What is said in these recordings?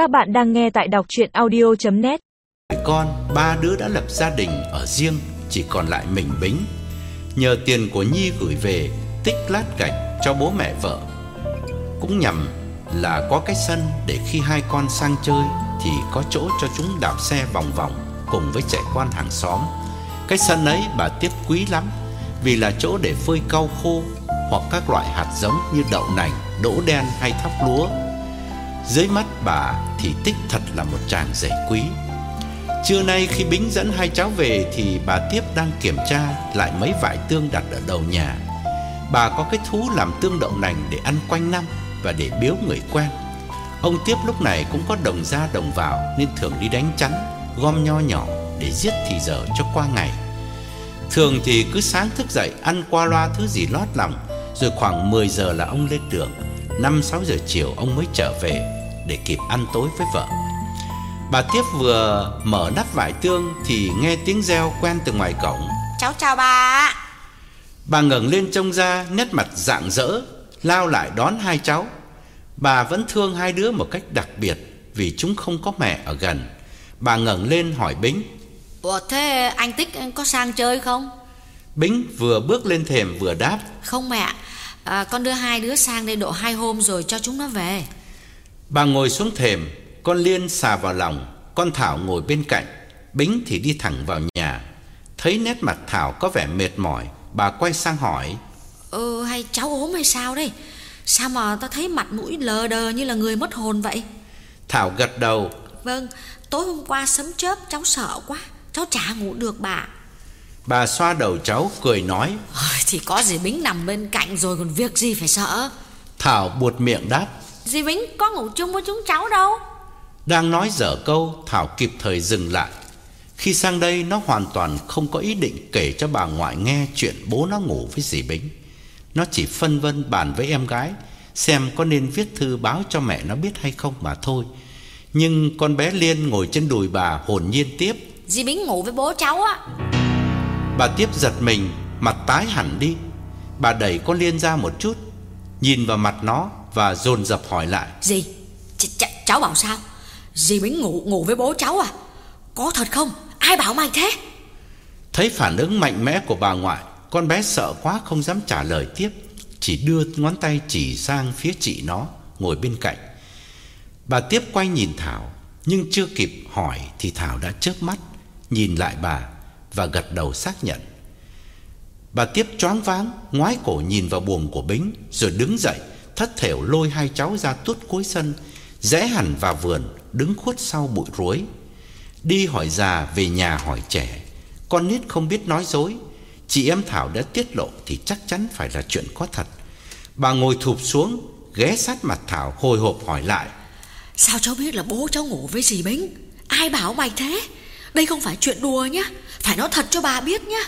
Các bạn đang nghe tại đọc chuyện audio.net Con, ba đứa đã lập gia đình ở riêng Chỉ còn lại mình Bính. Nhờ tiền của Nhi gửi về Tích lát gạch cho bố mẹ vợ. Cũng nhằm là có cái sân Để khi hai con sang chơi Thì có chỗ cho chúng đạp xe vòng vòng Cùng với trẻ con hàng xóm. Cái sân ấy bà tiếc quý lắm Vì là chỗ để phơi cau khô Hoặc các loại hạt giống như đậu nành, đỗ đen hay thóc lúa dưới mắt bà thì Tích thật là một chàng rể quý. Trưa nay khi Bính dẫn hai cháu về Thì bà Tiếp đang kiểm tra lại mấy vải tương đặt ở đầu nhà. Bà có cái thú làm tương đậu nành để ăn quanh năm Và để biếu người quen. Ông Tiếp lúc này cũng có đồng ra đồng vào Nên thường đi đánh chắn, Gom nho nhỏ để giết thì giờ cho qua ngày. Thường thì cứ sáng thức dậy Ăn qua loa thứ gì lót lòng, Rồi khoảng 10 giờ là ông lên đường. 5-6 giờ chiều ông mới trở về để kịp ăn tối với vợ. Bà Tiếp vừa mở nắp vải tương thì nghe tiếng reo quen từ ngoài cổng. Cháu chào bà Bà ngẩng lên trông ra, nét mặt rạng rỡ, lao lại đón hai cháu. Bà vẫn thương hai đứa một cách đặc biệt vì chúng không có mẹ ở gần. Bà ngẩng lên hỏi Bính. Ủa thế anh Tích có sang chơi không? Bính vừa bước lên thềm vừa đáp. Không mẹ à, Con đưa hai đứa sang đây độ hai hôm rồi cho chúng nó về Bà ngồi xuống thềm, con Liên xà vào lòng, con Thảo ngồi bên cạnh, Bính thì đi thẳng vào nhà. Thấy nét mặt Thảo có vẻ mệt mỏi, bà quay sang hỏi: Ừ hay cháu ốm hay sao đây? Sao mà ta thấy mặt mũi lờ đờ như là người mất hồn vậy? Thảo gật đầu, Vâng tối hôm qua sấm chớp cháu sợ quá. Cháu chả ngủ được bà. Bà xoa đầu cháu cười nói. Thì có dì Bính nằm bên cạnh rồi còn việc gì phải sợ? Thảo buột miệng đáp. Dì Bính có ngủ chung với chúng cháu đâu Đang nói dở câu, Thảo kịp thời dừng lại. Khi sang đây nó hoàn toàn không có ý định kể cho bà ngoại nghe chuyện bố nó ngủ với dì Bính. Nó chỉ phân vân bàn với em gái xem có nên viết thư báo cho mẹ nó biết hay không mà thôi. Nhưng con bé Liên ngồi trên đùi bà hồn nhiên tiếp. Dì Bính ngủ với bố cháu á Bà tiếp giật mình, mặt tái hẳn đi. Bà đẩy con Liên ra một chút, nhìn vào mặt nó và dồn dập hỏi lại. Gì ch ch Cháu bảo sao Dì Bính ngủ ngủ với bố cháu à Có thật không Ai bảo mày thế Thấy phản ứng mạnh mẽ của bà ngoại, con bé sợ quá không dám trả lời tiếp, chỉ đưa ngón tay chỉ sang phía chị nó ngồi bên cạnh. Bà tiếp quay nhìn Thảo, nhưng chưa kịp hỏi thì Thảo đã chớp mắt nhìn lại bà và gật đầu xác nhận. Bà tiếp choáng váng, ngoái cổ nhìn vào buồng của Bính rồi đứng dậy, thất thểu lôi hai cháu ra tuốt cuối sân, rẽ hẳn vào vườn, đứng khuất sau bụi ruối. Đi hỏi già về nhà hỏi trẻ, con nít không biết nói dối, chị em Thảo đã tiết lộ thì chắc chắn phải là chuyện có thật. Bà ngồi thụp xuống, ghé sát mặt Thảo hồi hộp hỏi lại. Sao cháu biết là bố cháu ngủ với dì Bính? Ai bảo mày thế? Đây không phải chuyện đùa nhá. Phải nói thật cho bà biết nhá.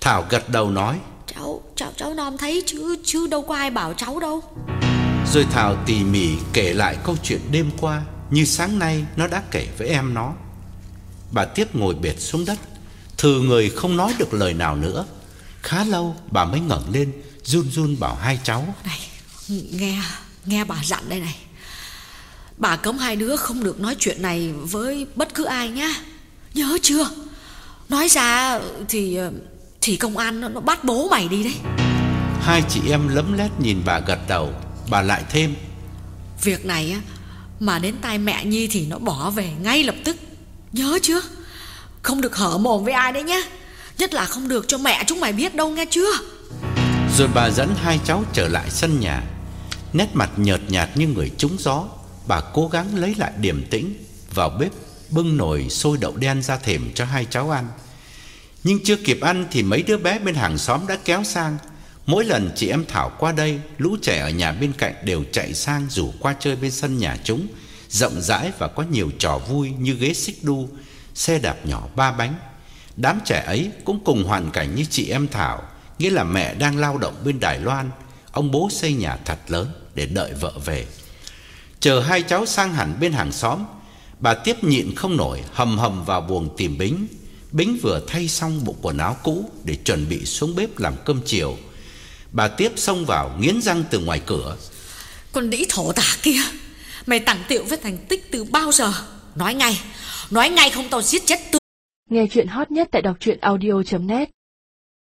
Thảo gật đầu nói, Cháu cháu cháu nom thấy chứ chứ đâu có ai bảo cháu đâu Rồi Thảo tỉ mỉ kể lại câu chuyện đêm qua Như sáng nay nó đã kể với em nó. Bà tiếp ngồi bệt xuống đất Thừ người không nói được lời nào nữa. Khá lâu bà mới ngẩng lên Run run bảo hai cháu. Này nghe nghe bà dặn đây này. Bà cấm hai đứa không được nói chuyện này với bất cứ ai nhá. Nhớ chưa? Nói ra thì thì công an nó, nó bắt bố mày đi đấy. Hai chị em lấm lét nhìn bà gật đầu Bà lại thêm. Việc này á Mà đến tai mẹ Nhi thì nó bỏ về ngay lập tức. Nhớ chưa? Không được hở mồm với ai đấy nhá. Nhất là không được cho mẹ chúng mày biết đâu nghe chưa? Rồi bà dẫn hai cháu trở lại sân nhà. Nét mặt nhợt nhạt như người trúng gió Bà cố gắng lấy lại điềm tĩnh Vào bếp bưng nồi sôi đậu đen ra thềm cho hai cháu ăn. Nhưng chưa kịp ăn thì mấy đứa bé bên hàng xóm đã kéo sang Mỗi lần chị em Thảo qua đây, Lũ trẻ ở nhà bên cạnh đều chạy sang rủ qua chơi bên sân nhà chúng, Rộng rãi và có nhiều trò vui như ghế xích đu, Xe đạp nhỏ ba bánh. Đám trẻ ấy cũng cùng hoàn cảnh như chị em Thảo, Nghĩa là mẹ đang lao động bên Đài Loan, Ông bố xây nhà thật lớn để đợi vợ về. Chờ hai cháu sang hẳn bên hàng xóm, Bà tiếp nhịn không nổi, hầm hầm vào buồng tìm Bính. Bính vừa thay xong bộ quần áo cũ Để chuẩn bị xuống bếp làm cơm chiều. Bà tiếp xông vào nghiến răng từ ngoài cửa. Con đĩ thổ tả kia Mày tặng tiệu với thành tích từ bao giờ? Nói ngay Nói ngay không tao giết chết tư Nghe chuyện hot nhất tại đọc truyện audio.net